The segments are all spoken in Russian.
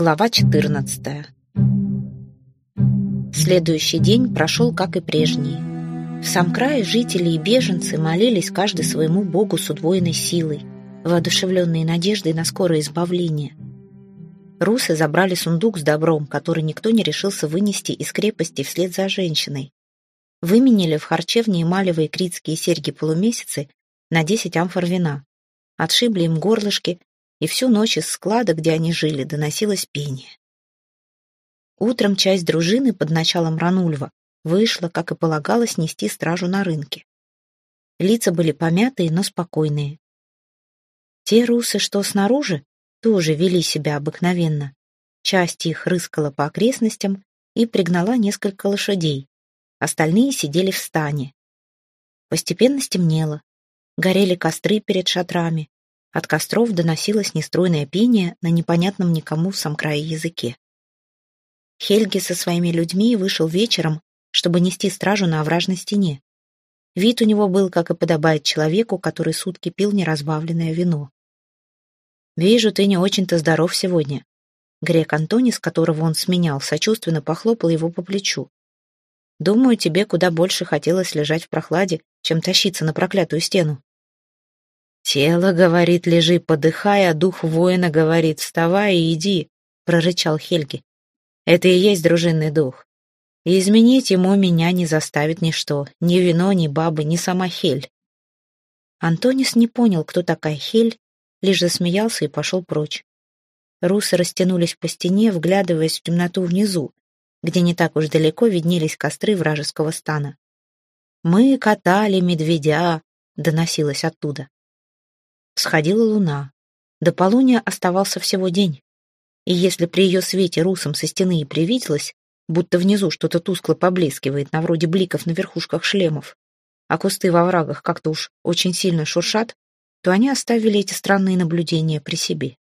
Глава 14 Следующий день прошел, как и прежний. В сам край жители и беженцы молились каждый своему богу с удвоенной силой, воодушевленные надеждой на скорое избавление. Русы забрали сундук с добром, который никто не решился вынести из крепости вслед за женщиной. Выменили в харчевне эмалевые критские серьги-полумесяцы на десять амфор вина. Отшибли им горлышки, и всю ночь из склада, где они жили, доносилось пение. Утром часть дружины под началом Ранульва вышла, как и полагалось, нести стражу на рынке. Лица были помятые, но спокойные. Те русы, что снаружи, тоже вели себя обыкновенно. Часть их рыскала по окрестностям и пригнала несколько лошадей. Остальные сидели в стане. Постепенно стемнело. Горели костры перед шатрами. От костров доносилось нестройное пение на непонятном никому в сам языке. Хельги со своими людьми вышел вечером, чтобы нести стражу на овражной стене. Вид у него был, как и подобает человеку, который сутки пил неразбавленное вино. «Вижу, ты не очень-то здоров сегодня». Грек Антонис, которого он сменял, сочувственно похлопал его по плечу. «Думаю, тебе куда больше хотелось лежать в прохладе, чем тащиться на проклятую стену». «Тело, — говорит, — лежи, подыхай, а дух воина, говорит, вставай и иди», — прорычал Хельги. «Это и есть дружинный дух. И изменить ему меня не заставит ничто, ни вино, ни бабы, ни сама Хель». Антонис не понял, кто такая Хель, лишь засмеялся и пошел прочь. Русы растянулись по стене, вглядываясь в темноту внизу, где не так уж далеко виднелись костры вражеского стана. «Мы катали медведя», — доносилось оттуда. Сходила луна. До полуния оставался всего день. И если при ее свете русам со стены и привиделось, будто внизу что-то тускло поблескивает, на вроде бликов на верхушках шлемов, а кусты во врагах как-то уж очень сильно шуршат, то они оставили эти странные наблюдения при себе.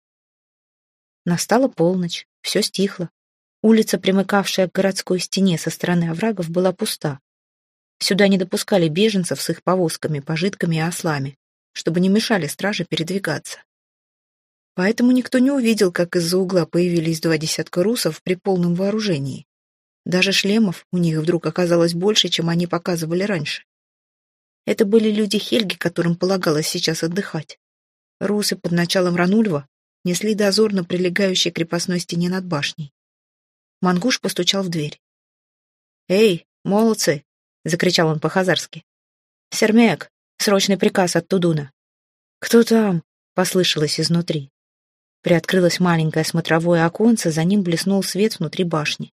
Настала полночь, все стихло. Улица, примыкавшая к городской стене со стороны оврагов, была пуста. Сюда не допускали беженцев с их повозками, пожитками и ослами чтобы не мешали страже передвигаться. Поэтому никто не увидел, как из-за угла появились два десятка русов при полном вооружении. Даже шлемов у них вдруг оказалось больше, чем они показывали раньше. Это были люди Хельги, которым полагалось сейчас отдыхать. Русы под началом Ранульва несли дозор на прилегающей крепостной стене над башней. Мангуш постучал в дверь. «Эй, молодцы!» — закричал он по-хазарски. «Сермек, Срочный приказ от Тудуна. «Кто там?» — послышалось изнутри. Приоткрылось маленькое смотровое оконце, за ним блеснул свет внутри башни.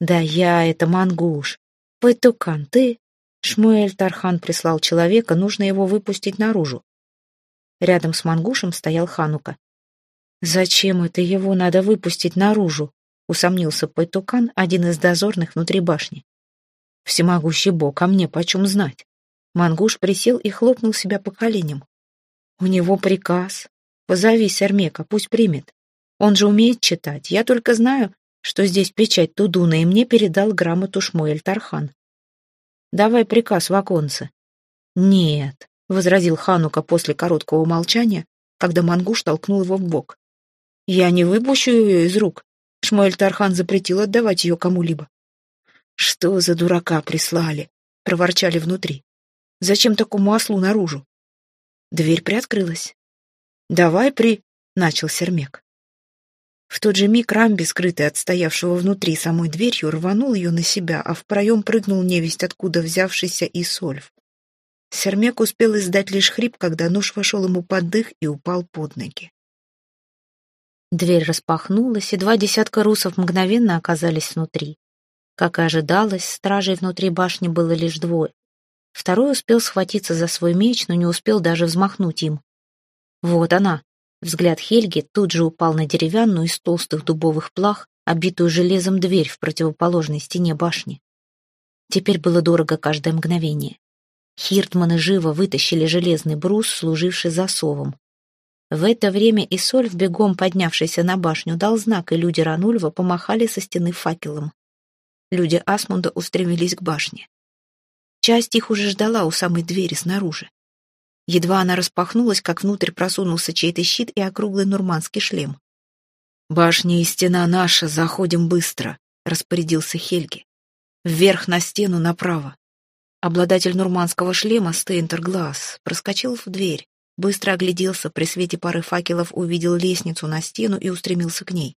«Да я, это Мангуш. Пэтукан, ты?» Шмуэль Тархан прислал человека, нужно его выпустить наружу. Рядом с Мангушем стоял Ханука. «Зачем это его надо выпустить наружу?» — усомнился Пайтукан, один из дозорных внутри башни. «Всемогущий бог, а мне почем знать?» Мангуш присел и хлопнул себя по коленям. «У него приказ. Позови Сермека, пусть примет. Он же умеет читать. Я только знаю, что здесь печать Тудуна, и мне передал грамоту Шмуэль Тархан. Давай приказ в оконце». «Нет», — возразил Ханука после короткого молчания, когда Мангуш толкнул его в бок. «Я не выпущу ее из рук. Шмуэль Тархан запретил отдавать ее кому-либо». «Что за дурака прислали?» — проворчали внутри. Зачем такому ослу наружу? Дверь приоткрылась. «Давай при...» — начал Сермек. В тот же миг Рамби, скрытый от стоявшего внутри самой дверью, рванул ее на себя, а в проем прыгнул невесть, откуда взявшийся и Сольф. Сермек успел издать лишь хрип, когда нож вошел ему под дых и упал под ноги. Дверь распахнулась, и два десятка русов мгновенно оказались внутри. Как и ожидалось, стражей внутри башни было лишь двое. Второй успел схватиться за свой меч, но не успел даже взмахнуть им. Вот она. Взгляд Хельги тут же упал на деревянную из толстых дубовых плах, обитую железом дверь в противоположной стене башни. Теперь было дорого каждое мгновение. Хиртманы живо вытащили железный брус, служивший засовом. В это время Исольф, бегом поднявшийся на башню, дал знак, и люди Ранульва помахали со стены факелом. Люди Асмунда устремились к башне. Часть их уже ждала у самой двери снаружи. Едва она распахнулась, как внутрь просунулся чей-то щит и округлый нурманский шлем. «Башня и стена наша, заходим быстро», — распорядился Хельги. «Вверх на стену направо». Обладатель нурманского шлема Стейнтер Глаз проскочил в дверь, быстро огляделся, при свете пары факелов увидел лестницу на стену и устремился к ней.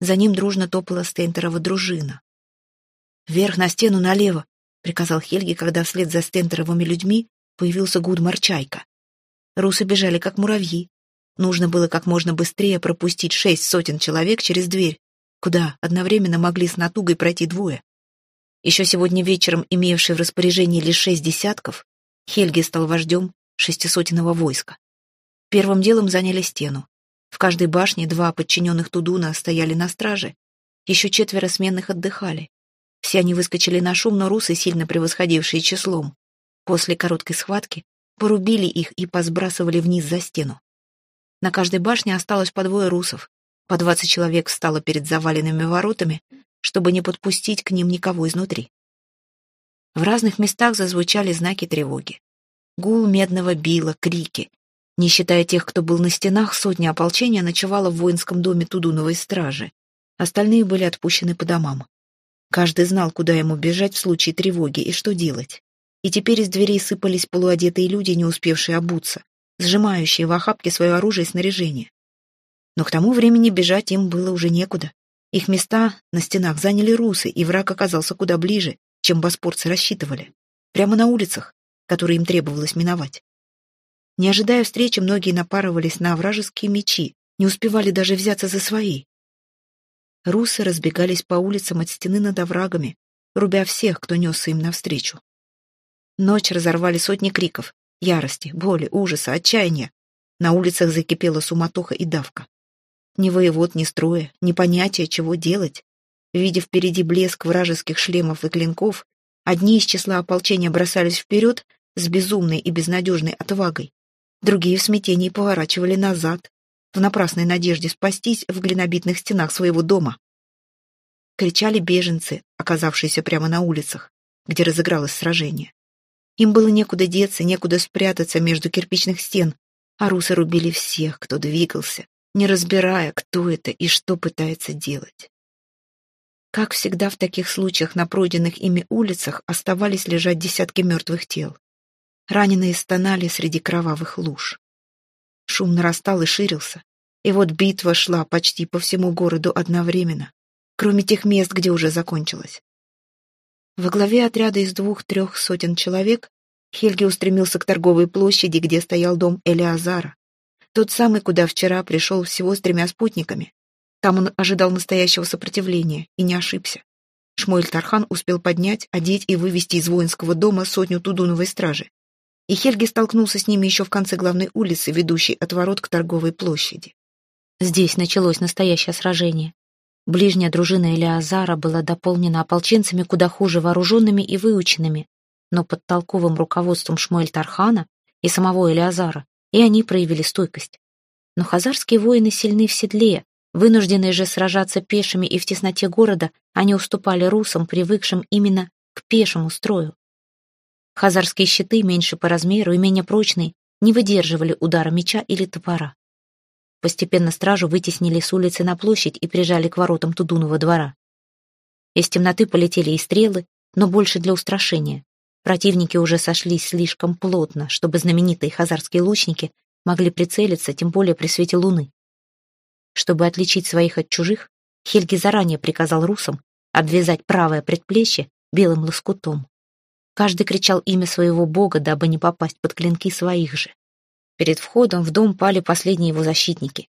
За ним дружно топала Стейнтерова дружина. «Вверх на стену налево», — приказал Хельги, когда вслед за Стентеровыми людьми появился Гудмар Чайка. Русы бежали, как муравьи. Нужно было как можно быстрее пропустить шесть сотен человек через дверь, куда одновременно могли с натугой пройти двое. Еще сегодня вечером, имевший в распоряжении лишь шесть десятков, Хельги стал вождем шестисотенного войска. Первым делом заняли стену. В каждой башне два подчиненных Тудуна стояли на страже, еще четверо сменных отдыхали. Все они выскочили на шум, но русы, сильно превосходившие числом, после короткой схватки порубили их и посбрасывали вниз за стену. На каждой башне осталось по двое русов. По двадцать человек встало перед заваленными воротами, чтобы не подпустить к ним никого изнутри. В разных местах зазвучали знаки тревоги. Гул медного била, крики. Не считая тех, кто был на стенах, сотня ополчения ночевала в воинском доме Тудуновой стражи. Остальные были отпущены по домам. Каждый знал, куда ему бежать в случае тревоги и что делать. И теперь из дверей сыпались полуодетые люди, не успевшие обуться сжимающие в охапке свое оружие и снаряжение. Но к тому времени бежать им было уже некуда. Их места на стенах заняли русы, и враг оказался куда ближе, чем боспорцы рассчитывали. Прямо на улицах, которые им требовалось миновать. Не ожидая встречи, многие напарывались на вражеские мечи, не успевали даже взяться за свои. Русы разбегались по улицам от стены над оврагами, рубя всех, кто несся им навстречу. Ночь разорвали сотни криков, ярости, боли, ужаса, отчаяния. На улицах закипела суматоха и давка. Ни воевод, ни строя, ни понятия, чего делать. Видя впереди блеск вражеских шлемов и клинков, одни из числа ополчения бросались вперед с безумной и безнадежной отвагой, другие в смятении поворачивали назад, в напрасной надежде спастись в глинобитных стенах своего дома. Кричали беженцы, оказавшиеся прямо на улицах, где разыгралось сражение. Им было некуда деться, некуда спрятаться между кирпичных стен, а русы рубили всех, кто двигался, не разбирая, кто это и что пытается делать. Как всегда в таких случаях на пройденных ими улицах оставались лежать десятки мертвых тел. Раненые стонали среди кровавых луж. Шум нарастал и ширился, и вот битва шла почти по всему городу одновременно, кроме тех мест, где уже закончилась. Во главе отряда из двух-трех сотен человек Хельги устремился к торговой площади, где стоял дом Элиазара. Тот самый, куда вчера пришел всего с тремя спутниками. Там он ожидал настоящего сопротивления и не ошибся. Шмуэль Тархан успел поднять, одеть и вывести из воинского дома сотню тудуновой стражи. И Хельги столкнулся с ними еще в конце главной улицы, ведущей от ворот к торговой площади. Здесь началось настоящее сражение. Ближняя дружина Элиазара была дополнена ополченцами куда хуже вооруженными и выученными, но под толковым руководством Шмуэль Тархана и самого Элиазара и они проявили стойкость. Но хазарские воины сильны в седле, вынужденные же сражаться пешими и в тесноте города, они уступали русам, привыкшим именно к пешему строю. Хазарские щиты, меньше по размеру и менее прочные, не выдерживали удара меча или топора. Постепенно стражу вытеснили с улицы на площадь и прижали к воротам Тудунова двора. Из темноты полетели и стрелы, но больше для устрашения. Противники уже сошлись слишком плотно, чтобы знаменитые хазарские лучники могли прицелиться, тем более при свете луны. Чтобы отличить своих от чужих, Хельги заранее приказал русам обвязать правое предплечье белым лоскутом. Каждый кричал имя своего бога, дабы не попасть под клинки своих же. Перед входом в дом пали последние его защитники.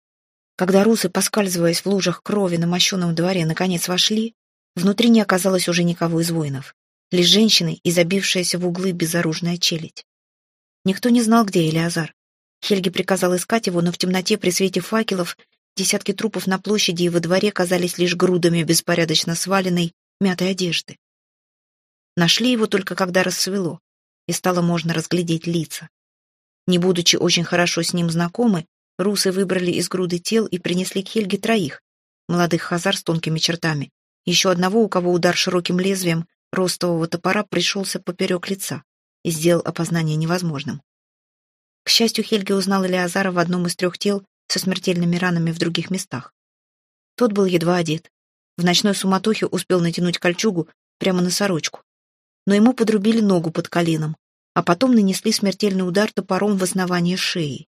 Когда русы, поскальзываясь в лужах крови на мощенном дворе, наконец вошли, внутри не оказалось уже никого из воинов. Лишь женщины и забившаяся в углы безоружная челядь. Никто не знал, где Элиазар. Хельги приказал искать его, но в темноте при свете факелов десятки трупов на площади и во дворе казались лишь грудами беспорядочно сваленной, мятой одежды. Нашли его только когда рассвело, и стало можно разглядеть лица. Не будучи очень хорошо с ним знакомы, русы выбрали из груды тел и принесли к Хельге троих, молодых хазар с тонкими чертами, еще одного, у кого удар широким лезвием ростового топора пришелся поперек лица и сделал опознание невозможным. К счастью, Хельге узнал Элиазара в одном из трех тел со смертельными ранами в других местах. Тот был едва одет. В ночной суматохе успел натянуть кольчугу прямо на сорочку. Но ему подрубили ногу под коленом, а потом нанесли смертельный удар топором в основание шеи.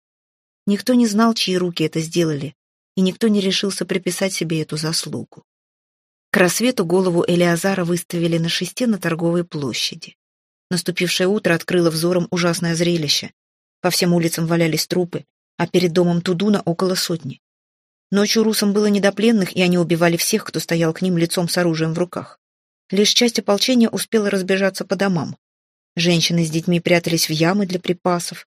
Никто не знал, чьи руки это сделали, и никто не решился приписать себе эту заслугу. К рассвету голову Элиазара выставили на шесте на торговой площади. Наступившее утро открыло взором ужасное зрелище. По всем улицам валялись трупы, а перед домом Тудуна около сотни. Ночью русам было не до пленных, и они убивали всех, кто стоял к ним лицом с оружием в руках. Лишь часть ополчения успела разбежаться по домам. Женщины с детьми прятались в ямы для припасов.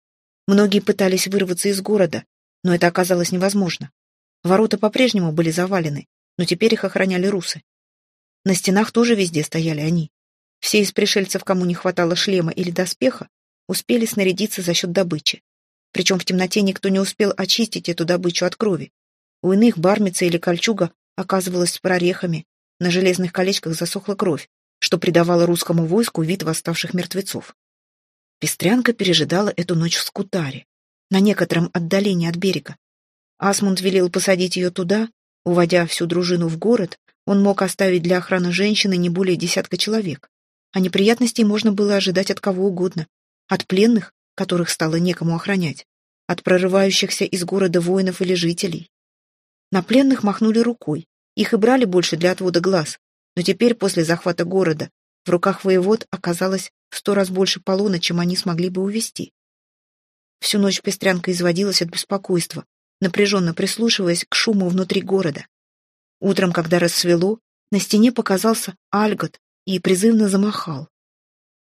Многие пытались вырваться из города, но это оказалось невозможно. Ворота по-прежнему были завалены, но теперь их охраняли русы. На стенах тоже везде стояли они. Все из пришельцев, кому не хватало шлема или доспеха, успели снарядиться за счет добычи. Причем в темноте никто не успел очистить эту добычу от крови. У иных бармица или кольчуга оказывалась с прорехами, на железных колечках засохла кровь, что придавало русскому войску вид восставших мертвецов. Пестрянка пережидала эту ночь в Скутаре, на некотором отдалении от берега. Асмунд велел посадить ее туда, уводя всю дружину в город, он мог оставить для охраны женщины не более десятка человек. А неприятностей можно было ожидать от кого угодно. От пленных, которых стало некому охранять. От прорывающихся из города воинов или жителей. На пленных махнули рукой. Их и брали больше для отвода глаз. Но теперь, после захвата города, в руках воевод оказалось в сто раз больше полона, чем они смогли бы увести. Всю ночь пестрянка изводилась от беспокойства, напряженно прислушиваясь к шуму внутри города. Утром, когда рассвело, на стене показался Альгот и призывно замахал.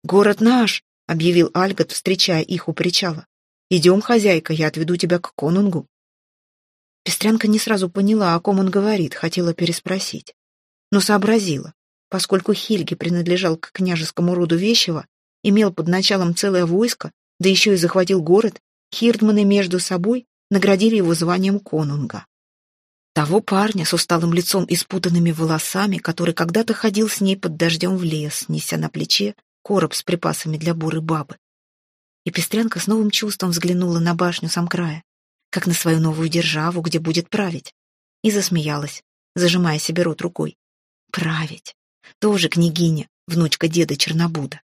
«Город наш!» — объявил Альгот, встречая их у причала. «Идем, хозяйка, я отведу тебя к конунгу». Пестрянка не сразу поняла, о ком он говорит, хотела переспросить. Но сообразила, поскольку Хильге принадлежал к княжескому роду Вещева, имел под началом целое войско, да еще и захватил город, хирдманы между собой наградили его званием конунга. Того парня с усталым лицом и спутанными волосами, который когда-то ходил с ней под дождем в лес, неся на плече короб с припасами для буры бабы. И пестрянка с новым чувством взглянула на башню самкрая, как на свою новую державу, где будет править, и засмеялась, зажимая себе рот рукой. Править. Тоже княгиня, внучка деда Чернобуда.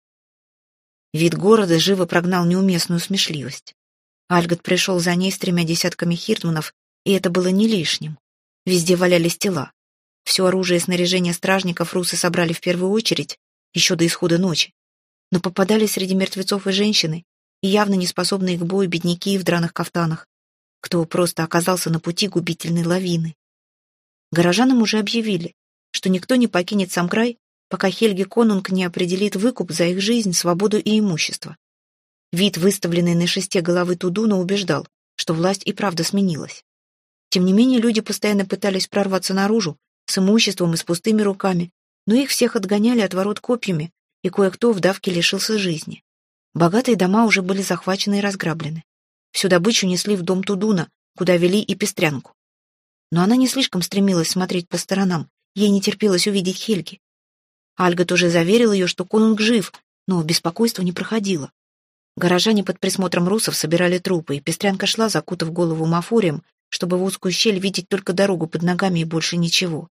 Вид города живо прогнал неуместную смешливость. Альгот пришел за ней с тремя десятками хиртманов, и это было не лишним. Везде валялись тела. Все оружие и снаряжение стражников русы собрали в первую очередь, еще до исхода ночи. Но попадали среди мертвецов и женщины, и явно не способные к бою бедняки в драных кафтанах, кто просто оказался на пути губительной лавины. Горожанам уже объявили, что никто не покинет сам край, пока Хельги Конунг не определит выкуп за их жизнь, свободу и имущество. Вид, выставленный на шесте головы Тудуна, убеждал, что власть и правда сменилась. Тем не менее, люди постоянно пытались прорваться наружу, с имуществом и с пустыми руками, но их всех отгоняли от ворот копьями, и кое-кто в давке лишился жизни. Богатые дома уже были захвачены и разграблены. Всю добычу несли в дом Тудуна, куда вели и пестрянку. Но она не слишком стремилась смотреть по сторонам, ей не терпелось увидеть Хельги. Альга тоже заверил ее, что конунг жив, но беспокойство не проходило. Горожане под присмотром русов собирали трупы, и пестрянка шла, закутав голову мафорием, чтобы в узкую щель видеть только дорогу под ногами и больше ничего.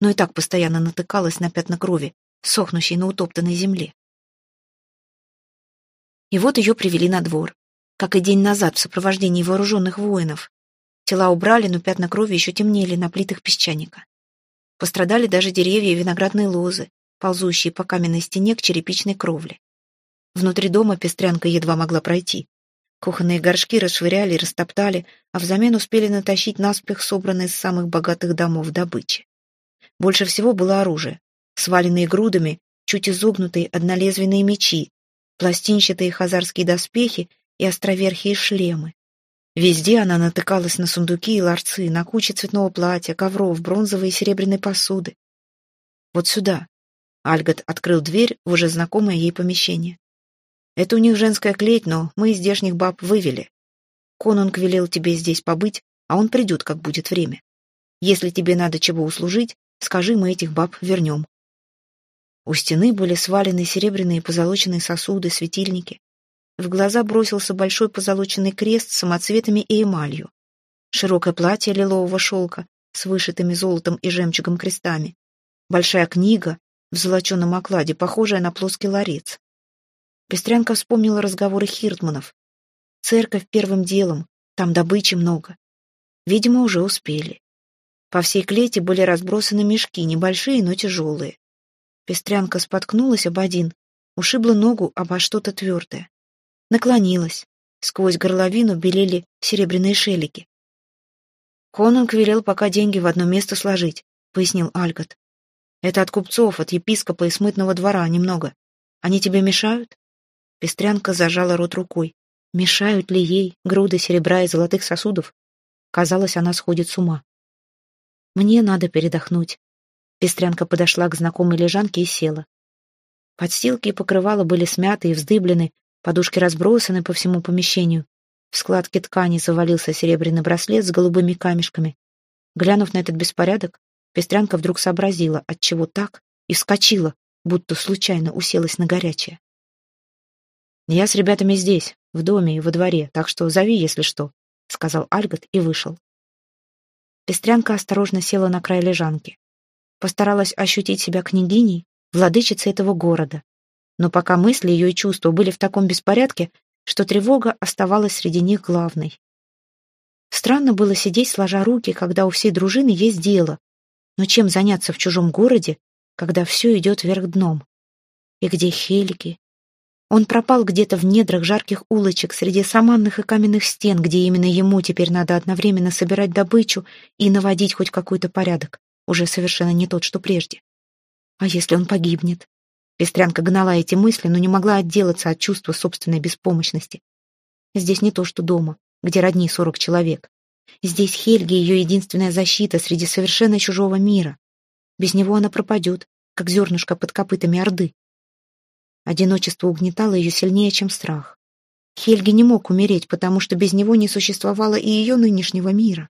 Но и так постоянно натыкалась на пятна крови, сохнущей на утоптанной земле. И вот ее привели на двор, как и день назад в сопровождении вооруженных воинов. Тела убрали, но пятна крови еще темнели на плитах песчаника. Пострадали даже деревья и виноградные лозы, ползущие по каменной стене к черепичной кровле. Внутри дома пестрянка едва могла пройти. Кухонные горшки расшвыряли и растоптали, а взамен успели натащить наспех собранные из самых богатых домов добычи. Больше всего было оружие. Сваленные грудами, чуть изогнутые однолезвенные мечи, пластинчатые хазарские доспехи и островерхие шлемы. Везде она натыкалась на сундуки и ларцы, на кучи цветного платья, ковров, бронзовой и серебряной посуды. Вот сюда. Альгот открыл дверь в уже знакомое ей помещение. Это у них женская клеть, но мы из здешних баб вывели. Конунг велел тебе здесь побыть, а он придет, как будет время. Если тебе надо чего услужить, скажи, мы этих баб вернем. У стены были свалены серебряные позолоченные сосуды, светильники. В глаза бросился большой позолоченный крест с самоцветами и эмалью. Широкое платье лилового шелка, с вышитыми золотом и жемчугом крестами, большая книга в золоченом окладе, похожая на плоский ларец. Пестрянка вспомнила разговоры Хиртманов. Церковь первым делом, там добычи много. Видимо, уже успели. По всей клете были разбросаны мешки, небольшие, но тяжелые. Пестрянка споткнулась об один, ушибла ногу обо что-то твердое. Наклонилась. Сквозь горловину белели серебряные шелики. «Конунг велел пока деньги в одно место сложить», — пояснил Альгот. «Это от купцов, от епископа и смытного двора немного. Они тебе мешают?» Пестрянка зажала рот рукой. Мешают ли ей груды серебра и золотых сосудов? Казалось, она сходит с ума. «Мне надо передохнуть». Пестрянка подошла к знакомой лежанке и села. Подстилки и покрывала были смяты и вздыблены, подушки разбросаны по всему помещению. В складке ткани завалился серебряный браслет с голубыми камешками. Глянув на этот беспорядок, Пестрянка вдруг сообразила, отчего так, и вскочила, будто случайно уселась на горячее. «Я с ребятами здесь, в доме и во дворе, так что зови, если что», — сказал Альгот и вышел. Пестрянка осторожно села на край лежанки. Постаралась ощутить себя княгиней, владычицей этого города. Но пока мысли ее и чувства были в таком беспорядке, что тревога оставалась среди них главной. Странно было сидеть, сложа руки, когда у всей дружины есть дело. Но чем заняться в чужом городе, когда все идет вверх дном? И где Хельги, он пропал где-то в недрах жарких улочек, среди саманных и каменных стен, где именно ему теперь надо одновременно собирать добычу и наводить хоть какой-то порядок, уже совершенно не тот, что прежде. А если он погибнет? Пестрянка гнала эти мысли, но не могла отделаться от чувства собственной беспомощности. Здесь не то, что дома, где родни сорок человек. Здесь Хельги — ее единственная защита среди совершенно чужого мира. Без него она пропадет, как зернышко под копытами Орды. Одиночество угнетало ее сильнее, чем страх. Хельги не мог умереть, потому что без него не существовало и ее нынешнего мира.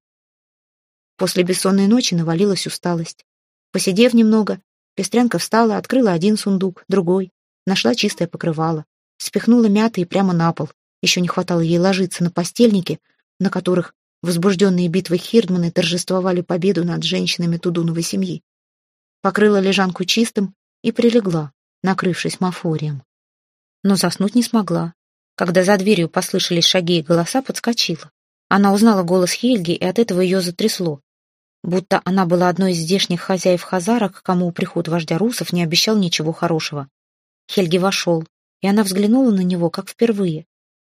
После бессонной ночи навалилась усталость. Посидев немного, Пестрянка встала, открыла один сундук, другой, нашла чистое покрывало, спихнула мятые прямо на пол. Еще не хватало ей ложиться на постельники, на которых возбужденные битвой Хирдманы торжествовали победу над женщинами Тудуновой семьи. Покрыла лежанку чистым и прилегла, накрывшись мафорием. Но заснуть не смогла. Когда за дверью послышались шаги и голоса, подскочила. Она узнала голос Хельги, и от этого ее затрясло. Будто она была одной из здешних хозяев Хазарок, кому приход вождя русов не обещал ничего хорошего. Хельги вошел, и она взглянула на него, как впервые.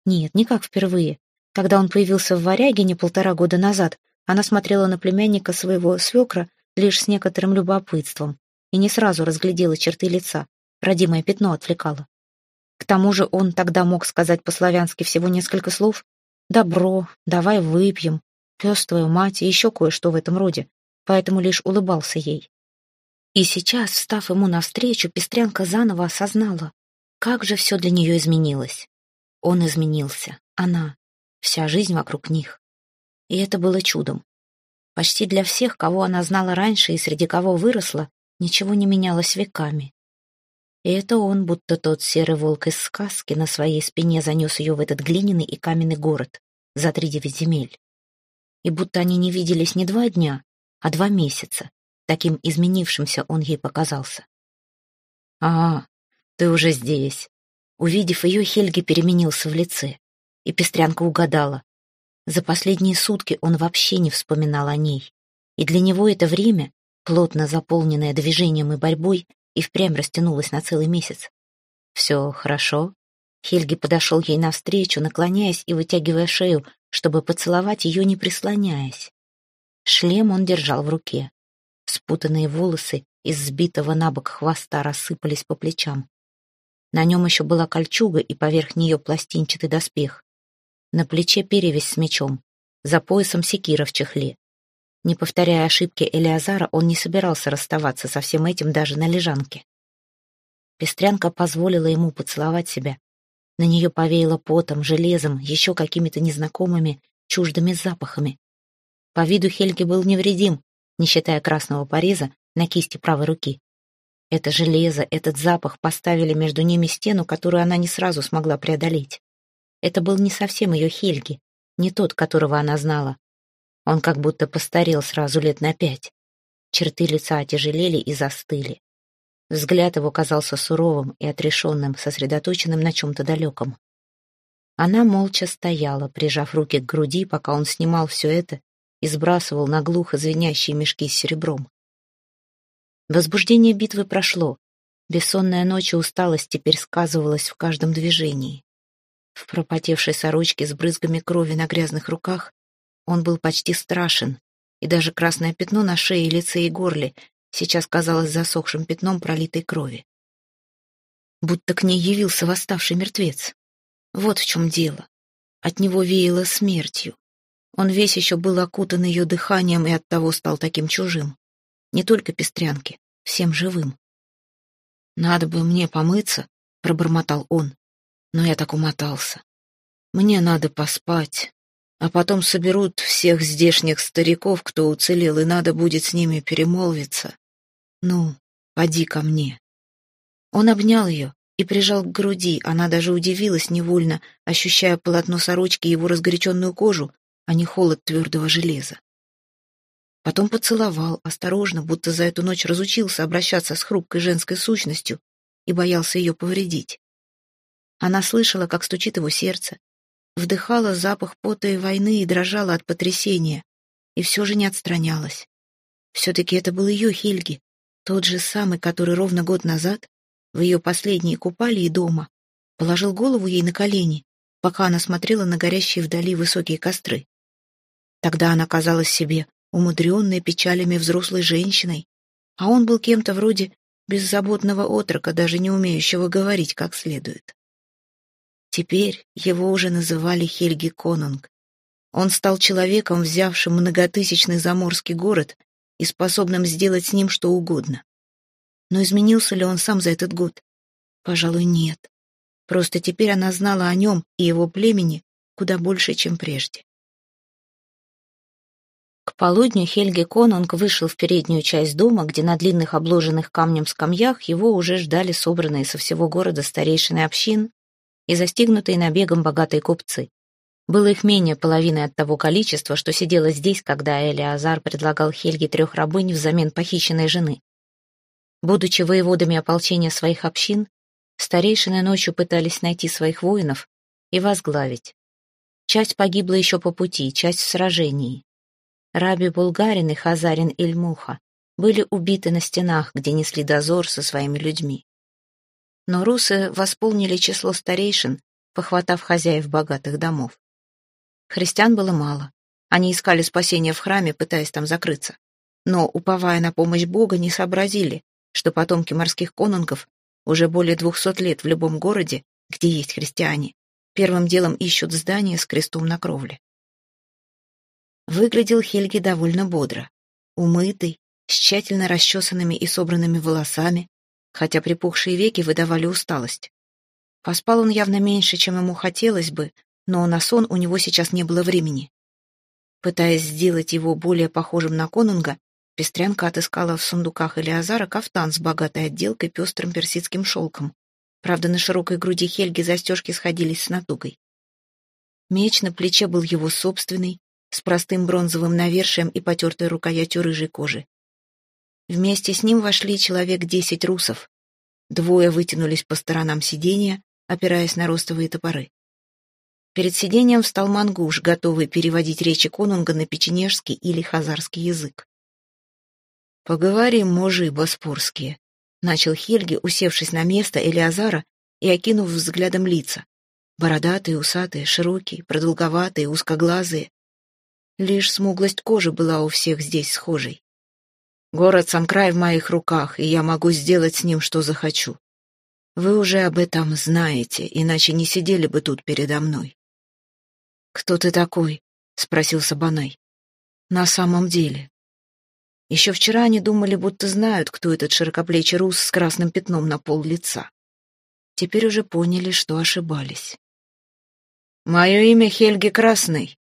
Нет, не как впервые. Когда он появился в Варягине полтора года назад, она смотрела на племянника своего свекра лишь с некоторым любопытством и не сразу разглядела черты лица, Родимое пятно отвлекало. К тому же он тогда мог сказать по-славянски всего несколько слов. «Добро, давай выпьем», «Пес твою мать» и еще кое-что в этом роде, поэтому лишь улыбался ей. И сейчас, встав ему навстречу, Пестрянка заново осознала, как же все для нее изменилось. Он изменился, она, вся жизнь вокруг них. И это было чудом. Почти для всех, кого она знала раньше и среди кого выросла, ничего не менялось веками. И это он, будто тот серый волк из сказки, на своей спине занес ее в этот глиняный и каменный город за три девять земель. И будто они не виделись не два дня, а два месяца. Таким изменившимся он ей показался. «А, ты уже здесь». Увидев ее, Хельги переменился в лице, и Пестрянка угадала. За последние сутки он вообще не вспоминал о ней, и для него это время, плотно заполненное движением и борьбой, и впрямь растянулась на целый месяц. «Все хорошо?» Хельги подошел ей навстречу, наклоняясь и вытягивая шею, чтобы поцеловать ее, не прислоняясь. Шлем он держал в руке. Спутанные волосы из сбитого на бок хвоста рассыпались по плечам. На нем еще была кольчуга и поверх нее пластинчатый доспех. На плече перевязь с мечом, за поясом секира в чехле. Не повторяя ошибки Элиазара, он не собирался расставаться со всем этим даже на лежанке. Пестрянка позволила ему поцеловать себя. На нее повеяло потом, железом, еще какими-то незнакомыми, чуждыми запахами. По виду Хельги был невредим, не считая красного пореза на кисти правой руки. Это железо, этот запах поставили между ними стену, которую она не сразу смогла преодолеть. Это был не совсем ее Хельги, не тот, которого она знала. Он как будто постарел сразу лет на пять. Черты лица отяжелели и застыли. Взгляд его казался суровым и отрешенным, сосредоточенным на чем-то далеком. Она молча стояла, прижав руки к груди, пока он снимал все это и сбрасывал на глухо звенящие мешки с серебром. Возбуждение битвы прошло. Бессонная ночь и усталость теперь сказывалась в каждом движении. В пропотевшей сорочке с брызгами крови на грязных руках он был почти страшен, и даже красное пятно на шее, лице и горле сейчас казалось засохшим пятном пролитой крови. Будто к ней явился восставший мертвец. Вот в чем дело. От него веяло смертью. Он весь еще был окутан ее дыханием и оттого стал таким чужим. Не только пестрянке, всем живым. «Надо бы мне помыться», — пробормотал он. Но я так умотался. «Мне надо поспать, а потом соберут всех здешних стариков, кто уцелел, и надо будет с ними перемолвиться. Ну, поди ко мне». Он обнял ее и прижал к груди, она даже удивилась невольно, ощущая полотно сорочки и его разгоряченную кожу, а не холод твердого железа. Потом поцеловал, осторожно, будто за эту ночь разучился обращаться с хрупкой женской сущностью и боялся ее повредить. Она слышала, как стучит его сердце, вдыхала запах пота и войны и дрожала от потрясения, и все же не отстранялась. Все-таки это был ее Хильги, тот же самый, который ровно год назад, в ее последние купали дома, положил голову ей на колени, пока она смотрела на горящие вдали высокие костры. Тогда она казалась себе умудренной печалями взрослой женщиной, а он был кем-то вроде беззаботного отрока, даже не умеющего говорить как следует. Теперь его уже называли Хельги Конунг. Он стал человеком, взявшим многотысячный заморский город и способным сделать с ним что угодно. Но изменился ли он сам за этот год? Пожалуй, нет. Просто теперь она знала о нем и его племени куда больше, чем прежде. К полудню Хельги Конунг вышел в переднюю часть дома, где на длинных обложенных камнем скамьях его уже ждали собранные со всего города старейшины общин и застигнутые набегом богатые купцы. Было их менее половины от того количества, что сидело здесь, когда Элиазар предлагал Хельге трех рабынь взамен похищенной жены. Будучи воеводами ополчения своих общин, старейшины ночью пытались найти своих воинов и возглавить. Часть погибла еще по пути, часть в сражении. Раби Булгарин и Хазарин Ильмуха были убиты на стенах, где несли дозор со своими людьми. Но русы восполнили число старейшин, похватав хозяев богатых домов. Христиан было мало. Они искали спасения в храме, пытаясь там закрыться. Но, уповая на помощь Бога, не сообразили, что потомки морских конунгов уже более двухсот лет в любом городе, где есть христиане, первым делом ищут здание с крестом на кровле. Выглядел Хельги довольно бодро. Умытый, с тщательно расчесанными и собранными волосами, хотя припухшие веки выдавали усталость. Поспал он явно меньше, чем ему хотелось бы, но на сон у него сейчас не было времени. Пытаясь сделать его более похожим на конунга, Пестрянка отыскала в сундуках Элиазара кафтан с богатой отделкой пестрым персидским шелком. Правда, на широкой груди Хельги застежки сходились с натугой. Меч на плече был его собственный, с простым бронзовым навершием и потертой рукоятью рыжей кожи. Вместе с ним вошли человек десять русов. Двое вытянулись по сторонам сиденья, опираясь на ростовые топоры. Перед сиденьем встал мангуш, готовый переводить речи конунга на печенежский или хазарский язык. «Поговорим, мужи боспорские», — начал Хельги, усевшись на место Элиазара и окинув взглядом лица. Бородатые, усатые, широкие, продолговатые, узкоглазые. Лишь смуглость кожи была у всех здесь схожей. Город Самкрай в моих руках, и я могу сделать с ним, что захочу. Вы уже об этом знаете, иначе не сидели бы тут передо мной. «Кто ты такой?» — спросил Сабанай. «На самом деле». Еще вчера они думали, будто знают, кто этот широкоплечий рус с красным пятном на пол лица. Теперь уже поняли, что ошибались. «Мое имя Хельги Красный.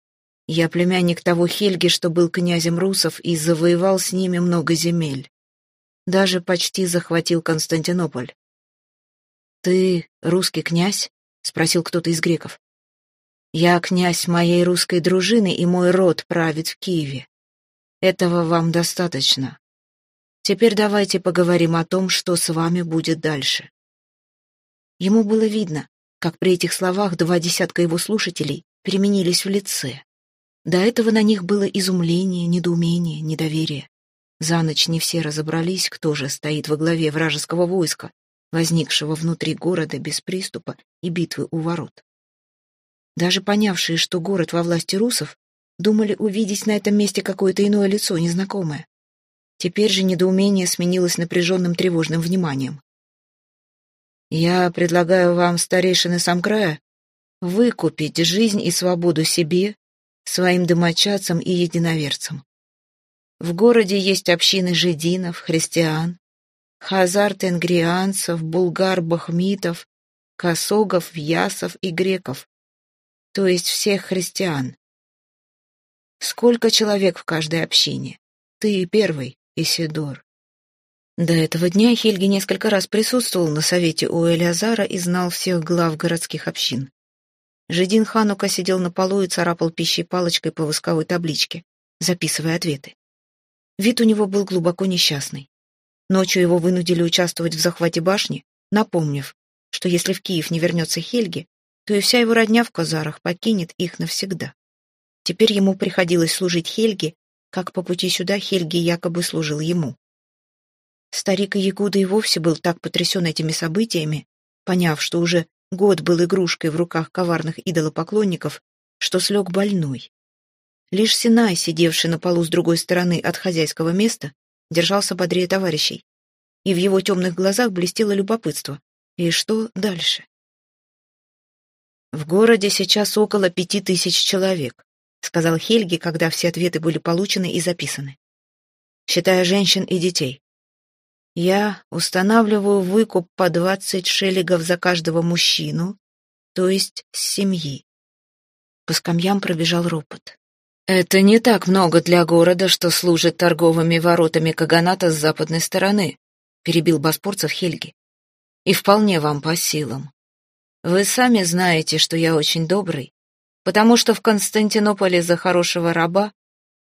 Я племянник того Хельги, что был князем русов и завоевал с ними много земель. Даже почти захватил Константинополь. «Ты русский князь?» — спросил кто-то из греков. Я князь моей русской дружины, и мой род правит в Киеве. Этого вам достаточно. Теперь давайте поговорим о том, что с вами будет дальше. Ему было видно, как при этих словах два десятка его слушателей переменились в лице. До этого на них было изумление, недоумение, недоверие. За ночь не все разобрались, кто же стоит во главе вражеского войска, возникшего внутри города без приступа и битвы у ворот. Даже понявшие, что город во власти русов, думали увидеть на этом месте какое-то иное лицо, незнакомое. Теперь же недоумение сменилось напряженным тревожным вниманием. «Я предлагаю вам, старейшины Самкрая, выкупить жизнь и свободу себе, своим домочадцам и единоверцам. В городе есть общины жидинов, христиан, хазар-тенгрианцев, булгар-бахмитов, косогов, вьясов и греков, то есть всех христиан. Сколько человек в каждой общине? Ты первый, Исидор. До этого дня Хельги несколько раз присутствовал на совете у Элиазара и знал всех глав городских общин. Жидин Ханука сидел на полу и царапал пищей палочкой по восковой табличке, записывая ответы. Вид у него был глубоко несчастный. Ночью его вынудили участвовать в захвате башни, напомнив, что если в Киев не вернется Хельги, то и вся его родня в Казарах покинет их навсегда. Теперь ему приходилось служить Хельге, как по пути сюда Хельги якобы служил ему. Старик Ягуда и вовсе был так потрясен этими событиями, поняв, что уже год был игрушкой в руках коварных идолопоклонников, что слег больной. Лишь Синай, сидевший на полу с другой стороны от хозяйского места, держался бодрее товарищей, и в его темных глазах блестело любопытство. И что дальше? «В городе сейчас около пяти тысяч человек», сказал Хельги, когда все ответы были получены и записаны. «Считая женщин и детей. Я устанавливаю выкуп по двадцать шелегов за каждого мужчину, то есть с семьи. По скамьям пробежал ропот. Это не так много для города, что служит торговыми воротами Каганата с западной стороны, перебил Боспорцев Хельги. И вполне вам по силам. Вы сами знаете, что я очень добрый, потому что в Константинополе за хорошего раба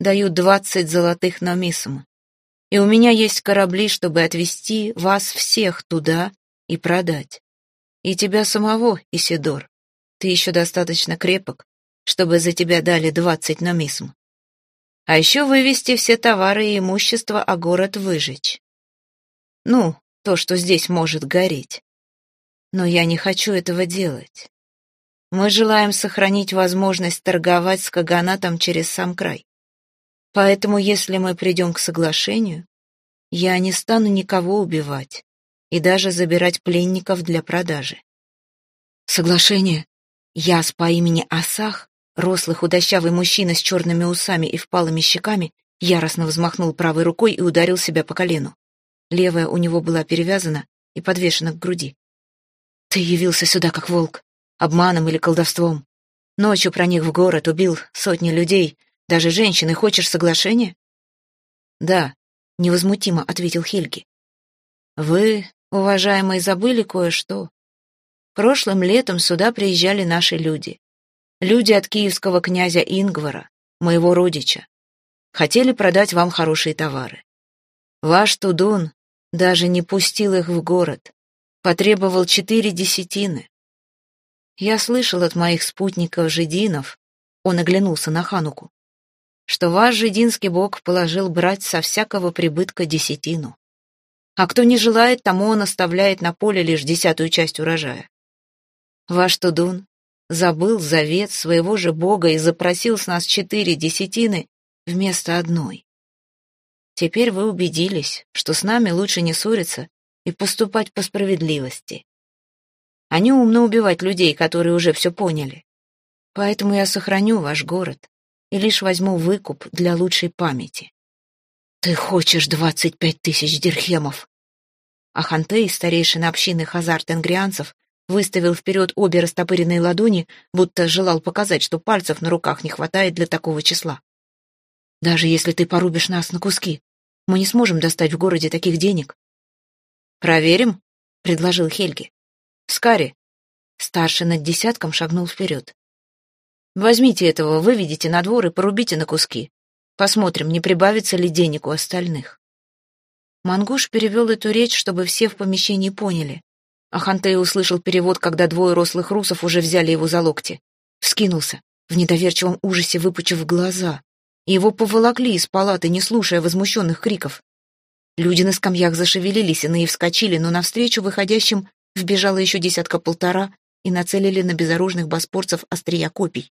дают двадцать золотых на мисм и у меня есть корабли, чтобы отвезти вас всех туда и продать. И тебя самого, Исидор. Ты еще достаточно крепок, чтобы за тебя дали двадцать номисм. А еще вывести все товары и имущество, а город выжечь. Ну, то, что здесь может гореть. Но я не хочу этого делать. Мы желаем сохранить возможность торговать с Каганатом через сам край. Поэтому, если мы придем к соглашению, я не стану никого убивать и даже забирать пленников для продажи. Соглашение. Яс по имени Асах, рослый худощавый мужчина с черными усами и впалыми щеками, яростно взмахнул правой рукой и ударил себя по колену. Левая у него была перевязана и подвешена к груди. «Ты явился сюда как волк, обманом или колдовством. Ночью проник в город, убил сотни людей, даже женщин, и хочешь соглашения? Да, невозмутимо ответил Хельги. Вы, уважаемые, забыли кое-что. Прошлым летом сюда приезжали наши люди. Люди от киевского князя Ингвара, моего родича. Хотели продать вам хорошие товары. Ваш Тудун даже не пустил их в город. Потребовал четыре десятины. Я слышал от моих спутников-жидинов, он оглянулся на Хануку, что ваш жидинский бог положил брать со всякого прибытка десятину. А кто не желает, тому он оставляет на поле лишь десятую часть урожая. Ваш Тудун забыл завет своего же бога и запросил с нас четыре десятины вместо одной. Теперь вы убедились, что с нами лучше не ссориться и поступать по справедливости. А не умно убивать людей, которые уже все поняли. Поэтому я сохраню ваш город и лишь возьму выкуп для лучшей памяти. Ты хочешь двадцать пять тысяч дирхемов? Ахантей, старейшина общины хазар-тенгрианцев, выставил вперед обе растопыренные ладони, будто желал показать, что пальцев на руках не хватает для такого числа. Даже если ты порубишь нас на куски, мы не сможем достать в городе таких денег. Проверим, предложил Хельги. Скари. Старший над десятком шагнул вперед. Возьмите этого, выведите на двор и порубите на куски. Посмотрим, не прибавится ли денег у остальных. Мангуш перевел эту речь, чтобы все в помещении поняли. Ахантей услышал перевод, когда двое рослых русов уже взяли его за локти. Вскинулся, в недоверчивом ужасе выпучив глаза, его поволокли из палаты, не слушая возмущенных криков. Люди на скамьях зашевелились, иные вскочили, но навстречу выходящим вбежало еще десятка-полтора и нацелили на безоружных боспорцев острия копий.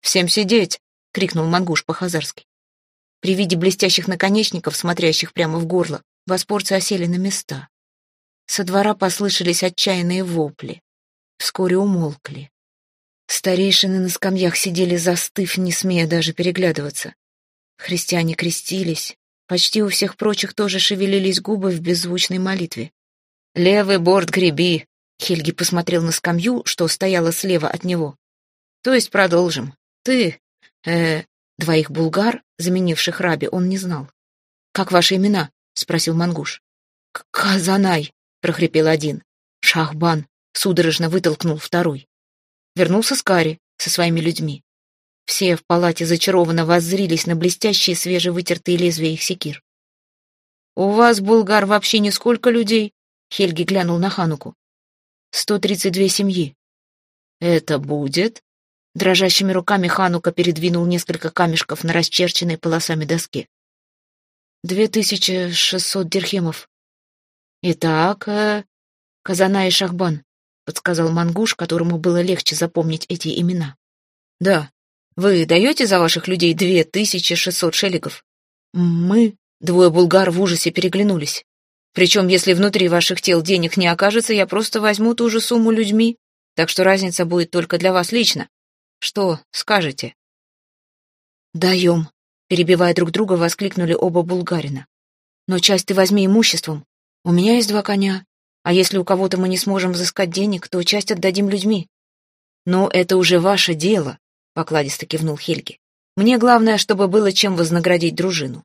«Всем сидеть!» — крикнул Мангуш по-хазарски. При виде блестящих наконечников, смотрящих прямо в горло, боспорцы осели на места. Со двора послышались отчаянные вопли. Вскоре умолкли. Старейшины на скамьях сидели застыв, не смея даже переглядываться. Христиане крестились. Почти у всех прочих тоже шевелились губы в беззвучной молитве. «Левый борт греби!» Хельги посмотрел на скамью, что стояла слева от него. «То есть продолжим. Ты, э, двоих булгар, заменивших раби, он не знал. «Как ваши имена?» — спросил Мангуш. «Казанай», — прохрипел один. «Шахбан», — судорожно вытолкнул второй. Вернулся Скари со своими людьми. Все в палате зачарованно воззрились на блестящие свежевытертые лезвия их секир. «У вас, булгар, вообще нисколько людей?» Хельги глянул на Хануку. «Сто тридцать две семьи». «Это будет?» Дрожащими руками Ханука передвинул несколько камешков на расчерченной полосами доске. «Две тысячи шестьсот дирхемов». «Итак, э, Казана и Шахбан», — подсказал Мангуш, которому было легче запомнить эти имена. «Да. Вы даете за ваших людей две тысячи шестьсот шеликов?» «Мы...» — двое булгар в ужасе переглянулись. «Причем, если внутри ваших тел денег не окажется, я просто возьму ту же сумму людьми, так что разница будет только для вас лично. Что скажете?» «Даем», — перебивая друг друга, воскликнули оба булгарина. «Но часть ты возьми имуществом. У меня есть два коня, а если у кого-то мы не сможем взыскать денег, то часть отдадим людьми». «Но это уже ваше дело», — покладисто кивнул Хельги. «Мне главное, чтобы было чем вознаградить дружину».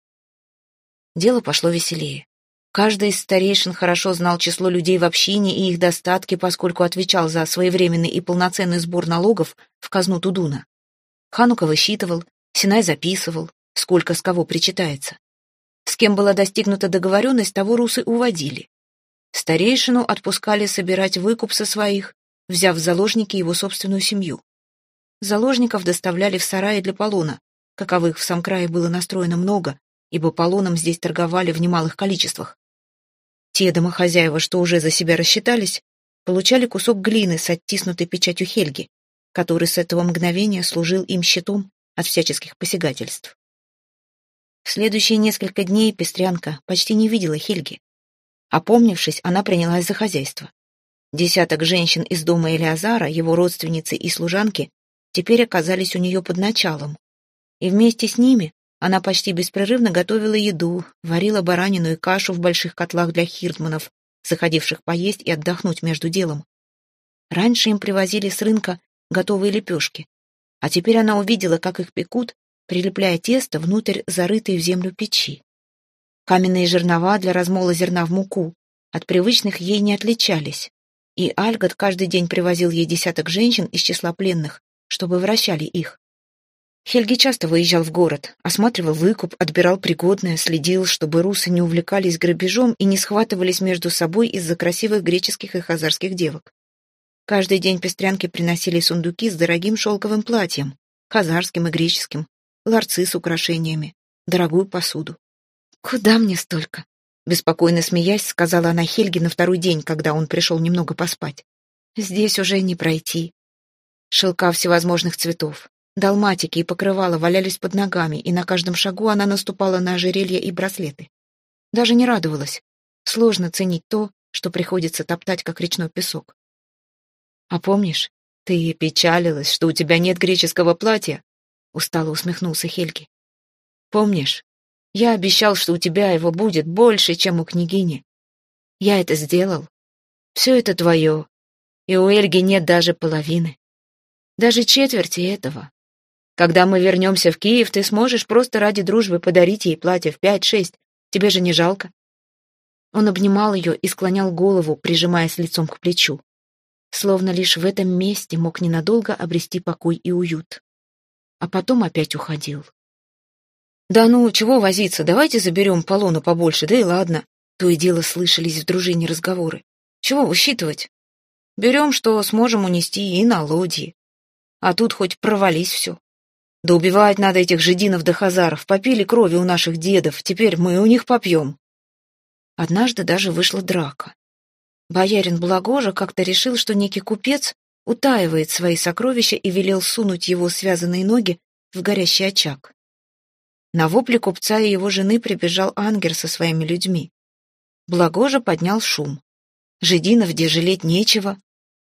Дело пошло веселее. Каждый из старейшин хорошо знал число людей в общине и их достатки, поскольку отвечал за своевременный и полноценный сбор налогов в казну Тудуна. Ханука высчитывал, Синай записывал, сколько с кого причитается. С кем была достигнута договоренность, того русы уводили. Старейшину отпускали собирать выкуп со своих, взяв в заложники его собственную семью. Заложников доставляли в сараи для полона, каковых в Самкрае было настроено много, ибо полоном здесь торговали в немалых количествах. Те домохозяева, что уже за себя рассчитались, получали кусок глины с оттиснутой печатью Хельги, который с этого мгновения служил им щитом от всяческих посягательств. В следующие несколько дней Пестрянка почти не видела Хельги. Опомнившись, она принялась за хозяйство. Десяток женщин из дома Элиазара, его родственницы и служанки, теперь оказались у нее под началом. И вместе с ними она почти беспрерывно готовила еду, варила баранину и кашу в больших котлах для хиртманов, заходивших поесть и отдохнуть между делом. Раньше им привозили с рынка готовые лепешки, а теперь она увидела, как их пекут, прилепляя тесто внутрь зарытой в землю печи. Каменные жернова для размола зерна в муку от привычных ей не отличались, и Альгот каждый день привозил ей десяток женщин из числа пленных, чтобы вращали их. Хельги часто выезжал в город, осматривал выкуп, отбирал пригодное, следил, чтобы русы не увлекались грабежом и не схватывались между собой из-за красивых греческих и хазарских девок. Каждый день пестрянки приносили сундуки с дорогим шелковым платьем, хазарским и греческим, ларцы с украшениями, дорогую посуду. «Куда мне столько?» Беспокойно смеясь, сказала она Хельге на второй день, когда он пришел немного поспать. «Здесь уже не пройти. Шелка всевозможных цветов, Далматики и покрывала валялись под ногами, и на каждом шагу она наступала на ожерелья и браслеты. Даже не радовалась. Сложно ценить то, что приходится топтать, как речной песок. «А помнишь, ты печалилась, что у тебя нет греческого платья?» Устало усмехнулся Хельги. «Помнишь, я обещал, что у тебя его будет больше, чем у княгини. Я это сделал. Все это твое, и у Эльги нет даже половины. Даже четверти этого. Когда мы вернемся в Киев, ты сможешь просто ради дружбы подарить ей платье в пять-шесть. Тебе же не жалко?» Он обнимал ее и склонял голову, прижимаясь лицом к плечу. словно лишь в этом месте мог ненадолго обрести покой и уют. А потом опять уходил. «Да ну, чего возиться, давайте заберем полону побольше, да и ладно». То и дело слышались в дружине разговоры. «Чего высчитывать? Берем, что сможем унести, и на лодье. А тут хоть провались все. Да убивать надо этих жидинов да хазаров. Попили крови у наших дедов, теперь мы у них попьем». Однажды даже вышла драка. Боярин Благожа как-то решил, что некий купец утаивает свои сокровища и велел сунуть его связанные ноги в горящий очаг. На вопли купца и его жены прибежал Ангер со своими людьми. Благожа поднял шум. Жидинов где жалеть нечего,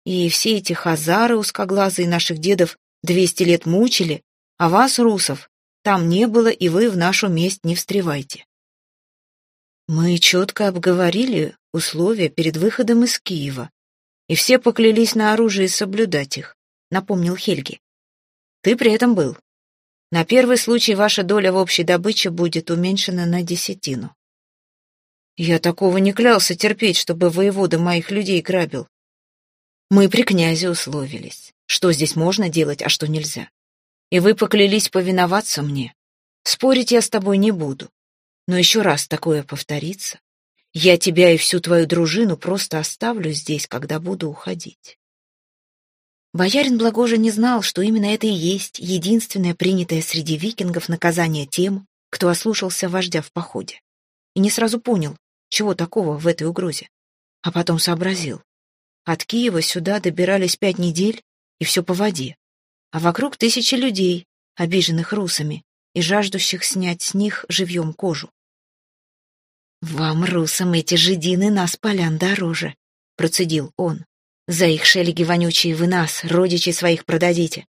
и все эти хазары узкоглазые наших дедов двести лет мучили, а вас, русов, там не было, и вы в нашу месть не встревайте. Мы четко обговорили условия перед выходом из Киева, и все поклялись на оружие соблюдать их, напомнил Хельги. Ты при этом был. На первый случай ваша доля в общей добыче будет уменьшена на десятину. Я такого не клялся терпеть, чтобы воевода моих людей грабил. Мы при князе условились, что здесь можно делать, а что нельзя. И вы поклялись повиноваться мне. Спорить я с тобой не буду. Но еще раз такое повторится, я тебя и всю твою дружину просто оставлю здесь, когда буду уходить. Боярин Благожа не знал, что именно это и есть единственное принятое среди викингов наказание тем, кто ослушался вождя в походе. И не сразу понял, чего такого в этой угрозе. А потом сообразил. От Киева сюда добирались пять недель, и все по воде. А вокруг тысячи людей, обиженных русами и жаждущих снять с них живьем кожу. «Вам, русам, эти жидины нас полян дороже», — процедил он. За их шелеги вонючие вы нас, родичей своих, продадите.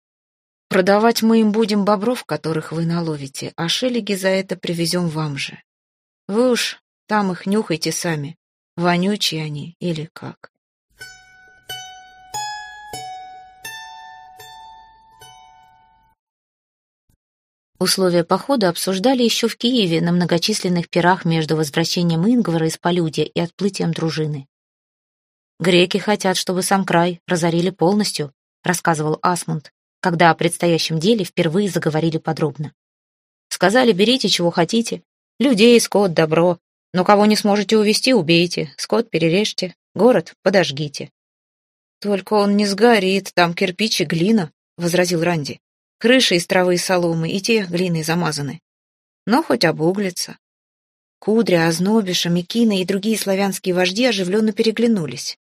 Продавать мы им будем бобров, которых вы наловите, а шелеги за это привезем вам же. Вы уж там их нюхайте сами, вонючие они или как. Условия похода обсуждали еще в Киеве на многочисленных пирах между возвращением Ингвара из Полюдья и отплытием дружины. «Греки хотят, чтобы сам край разорили полностью», рассказывал Асмунд, когда о предстоящем деле впервые заговорили подробно. «Сказали, берите, чего хотите. Людей, скот, добро. Но кого не сможете увести, убейте. Скот перережьте. Город подожгите». «Только он не сгорит, там кирпич и глина», — возразил Ранди. «Крыши из травы и соломы, и те глиной замазаны. Но хоть обуглится». Кудря, Ознобиша, Микина и другие славянские вожди оживленно переглянулись.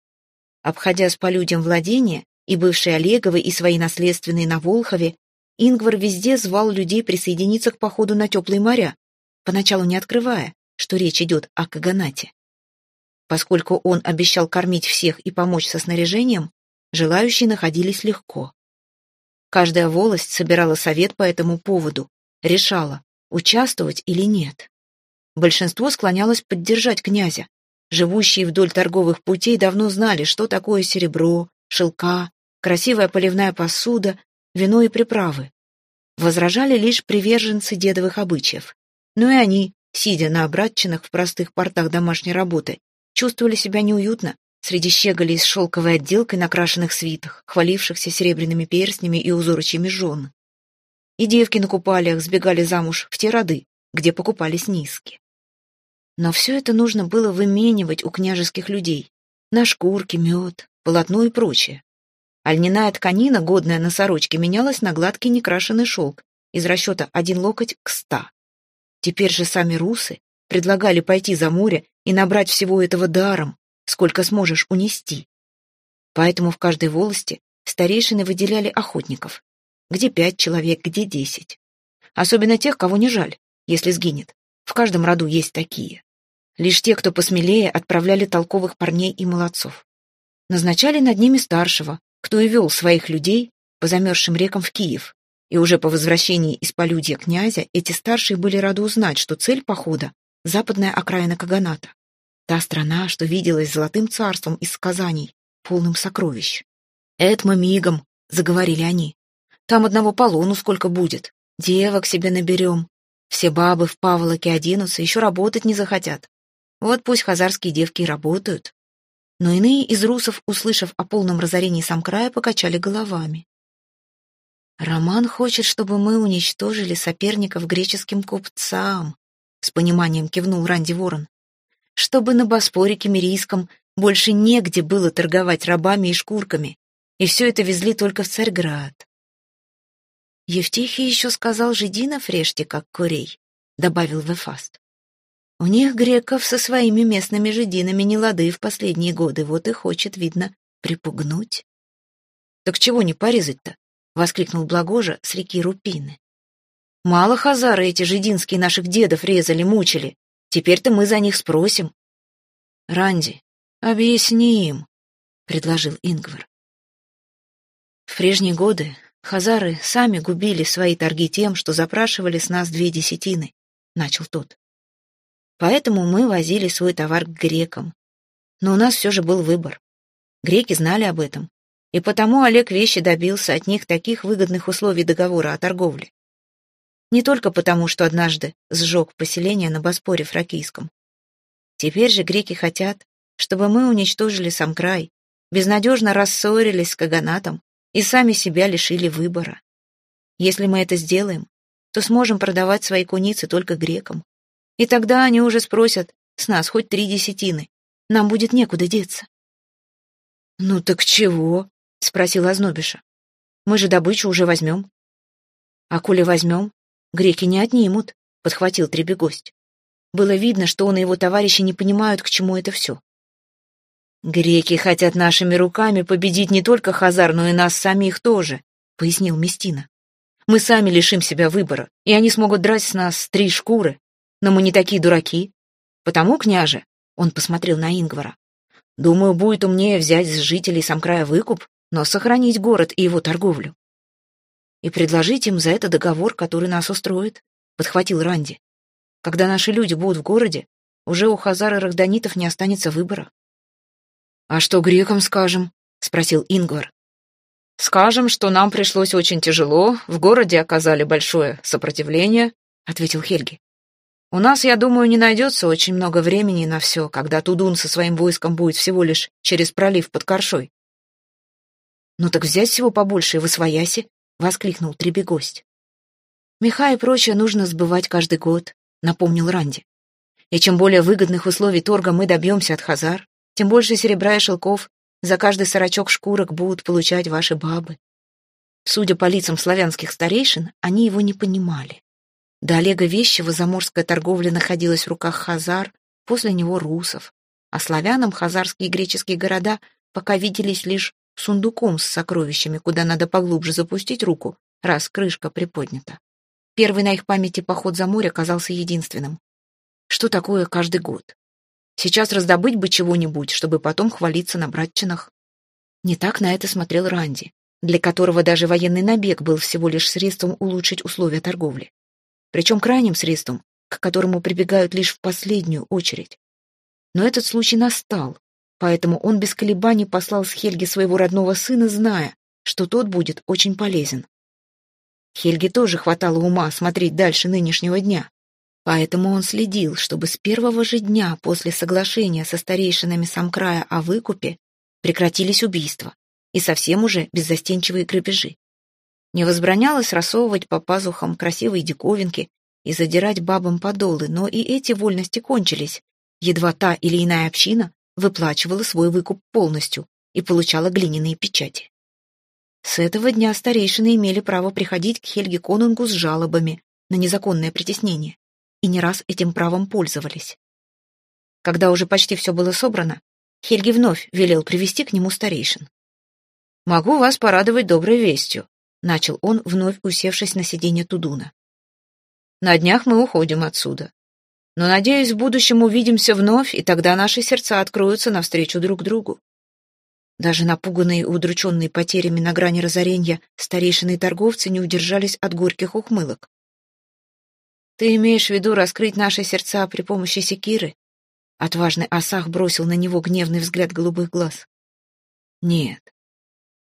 Обходя с полюдям владения, и бывшие Олеговы, и свои наследственные на Волхове, Ингвар везде звал людей присоединиться к походу на теплые моря, поначалу не открывая, что речь идет о Каганате. Поскольку он обещал кормить всех и помочь со снаряжением, желающие находились легко. Каждая волость собирала совет по этому поводу, решала, участвовать или нет. Большинство склонялось поддержать князя, Живущие вдоль торговых путей давно знали, что такое серебро, шелка, красивая поливная посуда, вино и приправы. Возражали лишь приверженцы дедовых обычаев. Но и они, сидя на обратчинах в простых портах домашней работы, чувствовали себя неуютно среди щеголей с шелковой отделкой на крашенных свитах, хвалившихся серебряными перстнями и узорочьими жен. И девки на купалиях сбегали замуж в те роды, где покупались низки. Но все это нужно было выменивать у княжеских людей. На шкурки, мед, полотно и прочее. А льняная тканина, годная на сорочке, менялась на гладкий некрашенный шелк из расчета один локоть к ста. Теперь же сами русы предлагали пойти за море и набрать всего этого даром, сколько сможешь унести. Поэтому в каждой волости старейшины выделяли охотников. Где пять человек, где десять. Особенно тех, кого не жаль, если сгинет. В каждом роду есть такие. Лишь те, кто посмелее, отправляли толковых парней и молодцов. Назначали над ними старшего, кто и вел своих людей по замерзшим рекам в Киев. И уже по возвращении из полюдья князя эти старшие были рады узнать, что цель похода — западная окраина Каганата. Та страна, что виделась золотым царством из сказаний, полным сокровищ. «Это мы мигом», — заговорили они. «Там одного полону сколько будет. Девок себе наберем. Все бабы в паволоке оденутся, еще работать не захотят. Вот пусть хазарские девки и работают. но иные из русов, услышав о полном разорении Самкрая, покачали головами. «Роман хочет, чтобы мы уничтожили соперников греческим купцам», с пониманием кивнул Ранди Ворон. «Чтобы на Боспоре Кемерийском больше негде было торговать рабами и шкурками, и все это везли только в Царьград». Евтихий еще сказал «Жидина фреште, как курей», — добавил Вефаст. «У них греков со своими местными жидинами не лады в последние годы, вот и хочет, видно, припугнуть». «Так чего не порезать-то?» — воскликнул Благожа с реки Рупины. «Мало хазары эти жидинские наших дедов резали, мучили. Теперь-то мы за них спросим». «Ранди, объясни им», — предложил Ингвар. В прежние годы хазары сами губили свои торги тем, что запрашивали с нас две десятины, — начал тот. Поэтому мы возили свой товар к грекам. Но у нас все же был выбор. Греки знали об этом и потому Олег Вещи добился от них таких выгодных условий договора о торговле. Не только потому, что однажды сжег поселение на Боспоре Фракийском. Теперь же греки хотят, чтобы мы уничтожили сам край, безнадежно рассорились с Каганатом и сами себя лишили выбора. Если мы это сделаем, то сможем продавать свои куницы только грекам. И тогда они уже спросят с нас хоть три десятины. Нам будет некуда деться. «Ну так чего?» — спросил Ознобиша. «Мы же добычу уже возьмем». «А коли возьмем, греки не отнимут», — подхватил Требегость. Было видно, что он и его товарищи не понимают, к чему это все. «Греки хотят нашими руками победить не только Хазар, но и нас самих тоже», — пояснил Местина. «Мы сами лишим себя выбора, и они смогут драть с нас три шкуры. Но мы не такие дураки. Потому, княже, — он посмотрел на Ингвара, — думаю, будет умнее взять с жителей сам края выкуп но сохранить город и его торговлю. И предложить им за это договор, который нас устроит, подхватил Ранди. Когда наши люди будут в городе, уже у хазар и рахданитов не останется выбора. «А что грекам скажем?» — спросил Ингвар. «Скажем, что нам пришлось очень тяжело, в городе оказали большое сопротивление», — ответил Хельги. «У нас, я думаю, не найдется очень много времени на все, когда Тудун со своим войском будет всего лишь через пролив под Коршой. «Ну так взять всего побольше и восвояси!» — воскликнул Требегость. «Меха и прочее нужно сбывать каждый год», — напомнил Ранди. «И чем более выгодных условий торга мы добьемся от хазар, тем больше серебра и шелков за каждый сорочок шкурок будут получать ваши бабы». Судя по лицам славянских старейшин, они его не понимали. До Олега Вещева заморская торговля находилась в руках хазар, после него русов, а славянам хазарские и греческие города пока виделись лишь сундуком с сокровищами, куда надо поглубже запустить руку, раз крышка приподнята. Первый на их памяти поход за море оказался единственным. Что такое каждый год? Сейчас раздобыть бы чего-нибудь, чтобы потом хвалиться на братчинах. Не так на это смотрел Ранди, для которого даже военный набег был всего лишь средством улучшить условия торговли. Причем крайним средством, к которому прибегают лишь в последнюю очередь. Но этот случай настал, Поэтому он без колебаний послал с Хельги своего родного сына, зная, что тот будет очень полезен. Хельге тоже хватало ума смотреть дальше нынешнего дня. Поэтому он следил, чтобы с первого же дня после соглашения со старейшинами Самкрая о выкупе прекратились убийства и совсем уже беззастенчивые грабежи. Не возбранялось рассовывать по пазухам красивые диковинки и задирать бабам подолы, но и эти вольности кончились, едва та или иная община выплачивала свой выкуп полностью и получала глиняные печати. С этого дня старейшины имели право приходить к Хельге Конунгу с жалобами на незаконное притеснение и не раз этим правом пользовались. Когда уже почти все было собрано, Хельги вновь велел привести к нему старейшин. «Могу вас порадовать доброй вестью», — начал он, вновь усевшись на сиденье Тудуна. «На днях мы уходим отсюда. Но, надеюсь, в будущем увидимся вновь, и тогда наши сердца откроются навстречу друг другу. Даже напуганные и удрученные потерями на грани разорения старейшины и торговцы не удержались от горьких ухмылок. «Ты имеешь в виду раскрыть наши сердца при помощи секиры?» Отважный Асах бросил на него гневный взгляд голубых глаз. «Нет.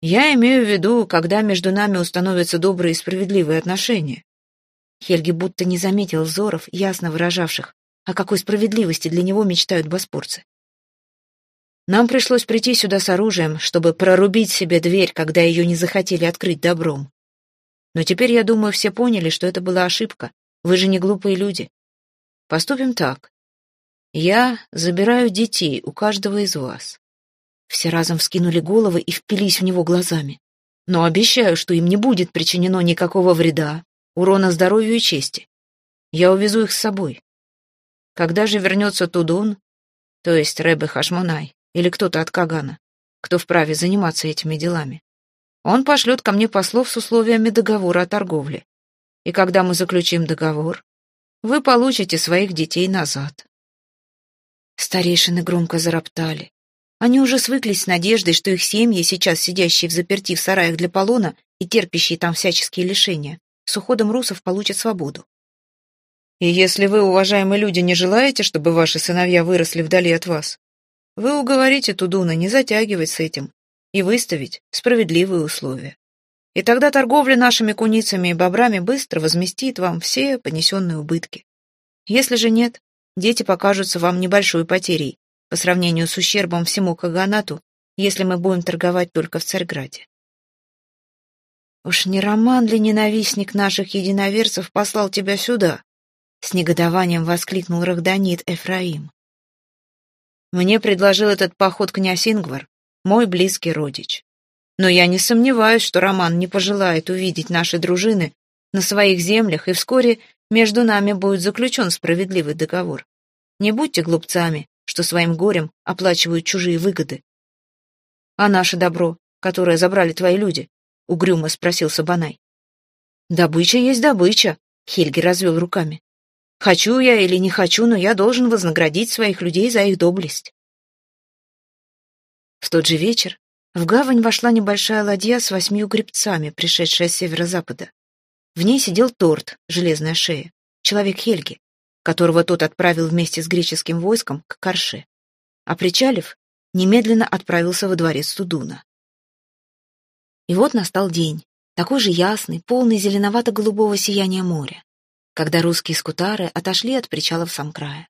Я имею в виду, когда между нами установятся добрые и справедливые отношения». Хельги будто не заметил взоров, ясно выражавших о какой справедливости для него мечтают боспорцы. Нам пришлось прийти сюда с оружием, чтобы прорубить себе дверь, когда ее не захотели открыть добром. Но теперь, я думаю, все поняли, что это была ошибка. Вы же не глупые люди. Поступим так. Я забираю детей у каждого из вас. Все разом вскинули головы и впились в него глазами. Но обещаю, что им не будет причинено никакого вреда, урона здоровью и чести. Я увезу их с собой. Когда же вернется Тудун, то есть Рэбе Хашмонай, или кто-то от Кагана, кто вправе заниматься этими делами. Он пошлет ко мне послов с условиями договора о торговле. И когда мы заключим договор, вы получите своих детей назад. Старейшины громко зароптали. Они уже свыклись с надеждой, что их семьи, сейчас сидящие в заперти в сараях для полона и терпящие там всяческие лишения, с уходом русов получат свободу. И если вы, уважаемые люди, не желаете, чтобы ваши сыновья выросли вдали от вас, вы уговорите Тудуна не затягивать с этим и выставить справедливые условия. И тогда торговля нашими куницами и бобрами быстро возместит вам все понесенные убытки. Если же нет, дети покажутся вам небольшой потерей по сравнению с ущербом всему Каганату, если мы будем торговать только в Царьграде. Уж не Роман ли ненавистник наших единоверцев послал тебя сюда? С негодованием воскликнул Рахданит Эфраим. Мне предложил этот поход князь Ингвар, мой близкий родич. Но я не сомневаюсь, что Роман не пожелает увидеть наши дружины на своих землях, и вскоре между нами будет заключен справедливый договор. Не будьте глупцами, что своим горем оплачивают чужие выгоды. А наше добро, которое забрали твои люди? Угрюмо спросил Сабанай. Добыча есть добыча, Хельги развел руками. Хочу я или не хочу, но я должен вознаградить своих людей за их доблесть. В тот же вечер в гавань вошла небольшая ладья с восьмью гребцами, пришедшая с северо-запада. В ней сидел Торт, железная шея, человек Хельги, которого тот отправил вместе с греческим войском к Карше. А причалив, немедленно отправился во дворец Тудуна. И вот настал день, такой же ясный, полный зеленовато-голубого сияния моря когда русские скутары отошли от причалов Самкрая.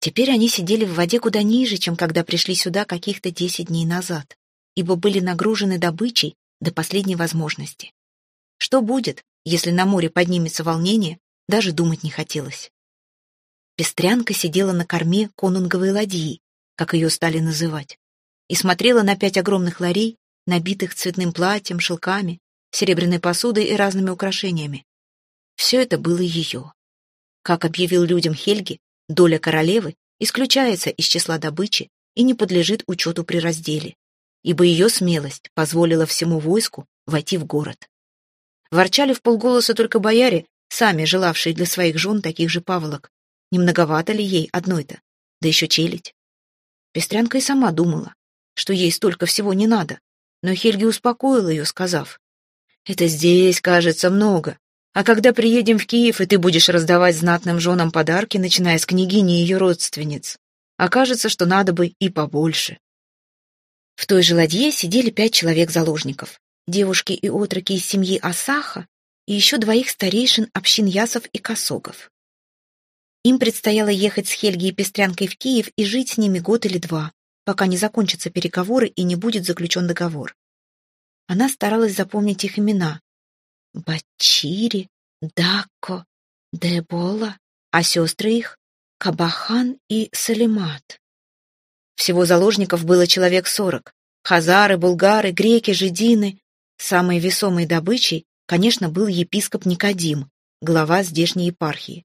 Теперь они сидели в воде куда ниже, чем когда пришли сюда каких-то десять дней назад, ибо были нагружены добычей до последней возможности. Что будет, если на море поднимется волнение, даже думать не хотелось. Пестрянка сидела на корме конунговой ладьи, как ее стали называть, и смотрела на пять огромных ларей, набитых цветным платьем, шелками, серебряной посудой и разными украшениями, все это было ее. Как объявил людям Хельги, доля королевы исключается из числа добычи и не подлежит учету при разделе, ибо ее смелость позволила всему войску войти в город. Ворчали в полголоса только бояре, сами желавшие для своих жен таких же паволок. Не многовато ли ей одной-то? Да еще челядь. Пестрянка и сама думала, что ей столько всего не надо, но Хельги успокоил ее, сказав, «Это здесь, кажется, много, а когда приедем в Киев, и ты будешь раздавать знатным женам подарки, начиная с княгини и ее родственниц, окажется, что надо бы и побольше. В той же ладье сидели пять человек-заложников, девушки и отроки из семьи Асаха и еще двоих старейшин общин Ясов и Косогов. Им предстояло ехать с Хельги и Пестрянкой в Киев и жить с ними год или два, пока не закончатся переговоры и не будет заключен договор. Она старалась запомнить их имена, Бачири, Дако, Дебола, а сестры их — Кабахан и Салимат. Всего заложников было человек сорок. Хазары, булгары, греки, жидины. Самой весомой добычей, конечно, был епископ Никодим, глава здешней епархии.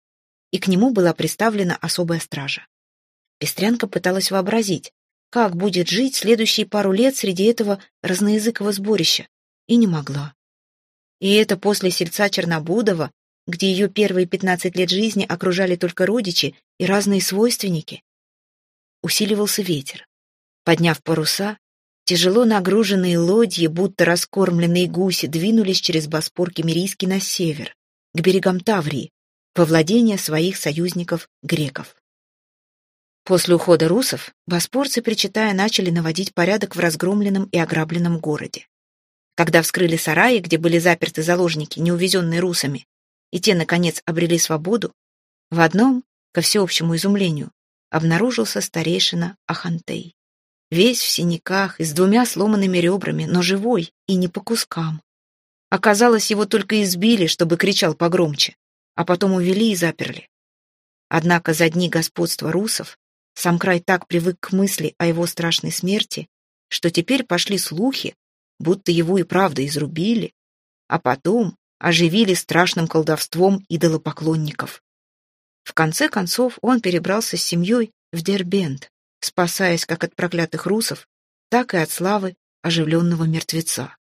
И к нему была представлена особая стража. Пестрянка пыталась вообразить, как будет жить следующие пару лет среди этого разноязыкового сборища, и не могла. И это после сельца Чернобудова, где ее первые пятнадцать лет жизни окружали только родичи и разные свойственники. Усиливался ветер. Подняв паруса, тяжело нагруженные лодьи, будто раскормленные гуси, двинулись через Боспор Кемерийский на север, к берегам Таврии, во владение своих союзников-греков. После ухода русов боспорцы, причитая, начали наводить порядок в разгромленном и ограбленном городе. Когда вскрыли сараи, где были заперты заложники, не увезенные русами, и те, наконец, обрели свободу, в одном, ко всеобщему изумлению, обнаружился старейшина Ахантей. Весь в синяках и с двумя сломанными ребрами, но живой и не по кускам. Оказалось, его только избили, чтобы кричал погромче, а потом увели и заперли. Однако за дни господства русов сам край так привык к мысли о его страшной смерти, что теперь пошли слухи, будто его и правда изрубили, а потом оживили страшным колдовством идолопоклонников. В конце концов он перебрался с семьей в Дербент, спасаясь как от проклятых русов, так и от славы оживленного мертвеца.